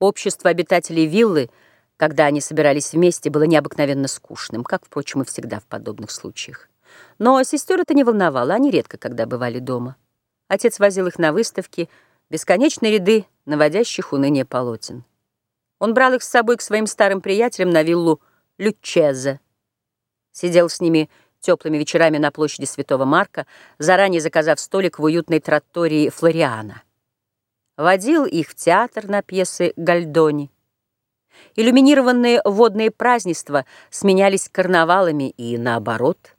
Общество обитателей виллы, когда они собирались вместе, было необыкновенно скучным, как, впрочем, и всегда в подобных случаях. Но сестер это не волновало, они редко когда бывали дома. Отец возил их на выставки, бесконечные ряды наводящих уныние полотен. Он брал их с собой к своим старым приятелям на виллу Лючезе. Сидел с ними теплыми вечерами на площади Святого Марка, заранее заказав столик в уютной тротории Флориана водил их в театр на пьесы Гальдони. Иллюминированные водные празднества сменялись карнавалами и наоборот.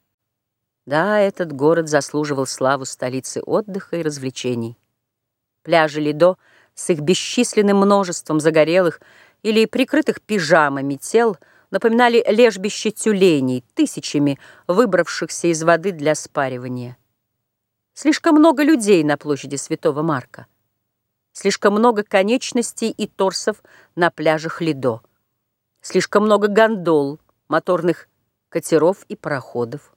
Да, этот город заслуживал славу столицы отдыха и развлечений. Пляжи Лидо с их бесчисленным множеством загорелых или прикрытых пижамами тел напоминали лежбище тюленей, тысячами выбравшихся из воды для спаривания. Слишком много людей на площади Святого Марка. Слишком много конечностей и торсов на пляжах Лидо. Слишком много гондол, моторных катеров и пароходов.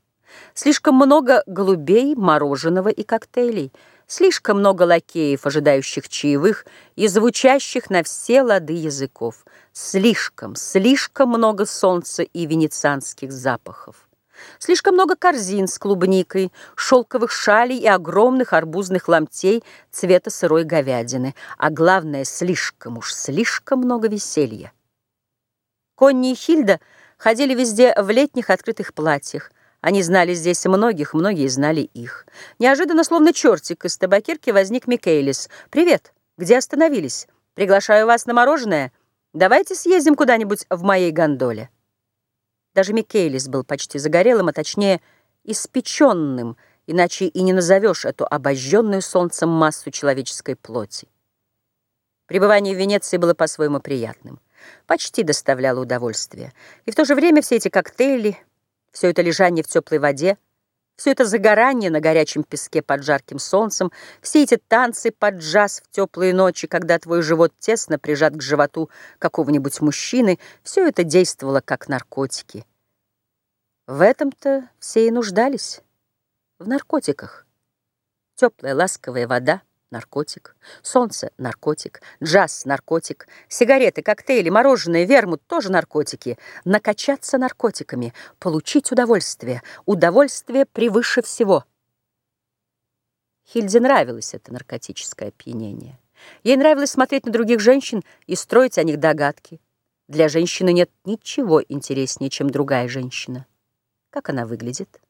Слишком много голубей, мороженого и коктейлей. Слишком много лакеев, ожидающих чаевых и звучащих на все лады языков. Слишком, слишком много солнца и венецианских запахов. Слишком много корзин с клубникой, шелковых шалей и огромных арбузных ломтей цвета сырой говядины. А главное, слишком уж, слишком много веселья. Конни и Хильда ходили везде в летних открытых платьях. Они знали здесь многих, многие знали их. Неожиданно, словно чертик, из табакерки возник Микейлис. «Привет! Где остановились? Приглашаю вас на мороженое. Давайте съездим куда-нибудь в моей гондоле». Даже Микелис был почти загорелым, а точнее испеченным, иначе и не назовешь эту обожженную солнцем массу человеческой плоти. Пребывание в Венеции было по-своему приятным, почти доставляло удовольствие. И в то же время все эти коктейли, все это лежание в теплой воде, все это загорание на горячем песке под жарким солнцем, все эти танцы под джаз в теплые ночи, когда твой живот тесно прижат к животу какого-нибудь мужчины, все это действовало как наркотики. В этом-то все и нуждались, в наркотиках. Теплая ласковая вода — наркотик, солнце — наркотик, джаз — наркотик, сигареты, коктейли, мороженое, вермут — тоже наркотики. Накачаться наркотиками, получить удовольствие. Удовольствие превыше всего. Хильде нравилось это наркотическое опьянение. Ей нравилось смотреть на других женщин и строить о них догадки. Для женщины нет ничего интереснее, чем другая женщина. Как она выглядит?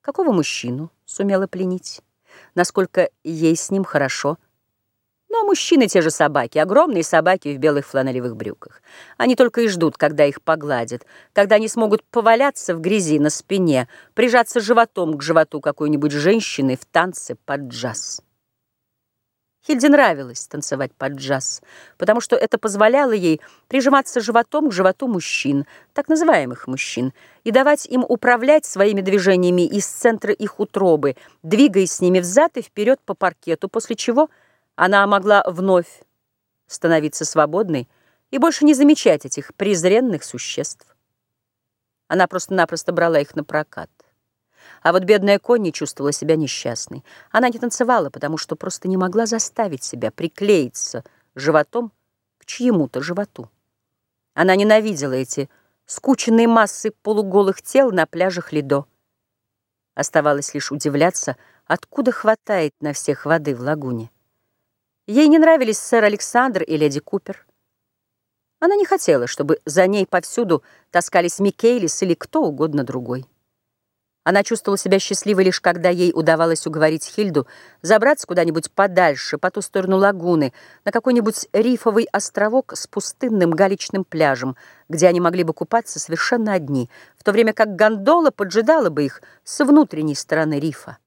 Какого мужчину сумела пленить? Насколько ей с ним хорошо. Но мужчины те же собаки, огромные собаки в белых фланелевых брюках. Они только и ждут, когда их погладят, когда они смогут поваляться в грязи на спине, прижаться животом к животу какой-нибудь женщины в танце под джаз. Хильде нравилось танцевать под джаз, потому что это позволяло ей прижиматься животом к животу мужчин, так называемых мужчин, и давать им управлять своими движениями из центра их утробы, двигаясь с ними взад и вперед по паркету, после чего она могла вновь становиться свободной и больше не замечать этих презренных существ. Она просто-напросто брала их на прокат. А вот бедная Конни чувствовала себя несчастной. Она не танцевала, потому что просто не могла заставить себя приклеиться животом к чьему-то животу. Она ненавидела эти скученные массы полуголых тел на пляжах Лидо. Оставалось лишь удивляться, откуда хватает на всех воды в лагуне. Ей не нравились сэр Александр и леди Купер. Она не хотела, чтобы за ней повсюду таскались Микейлис или кто угодно другой. Она чувствовала себя счастливой лишь когда ей удавалось уговорить Хильду забраться куда-нибудь подальше, по ту сторону лагуны, на какой-нибудь рифовый островок с пустынным галечным пляжем, где они могли бы купаться совершенно одни, в то время как гондола поджидала бы их с внутренней стороны рифа.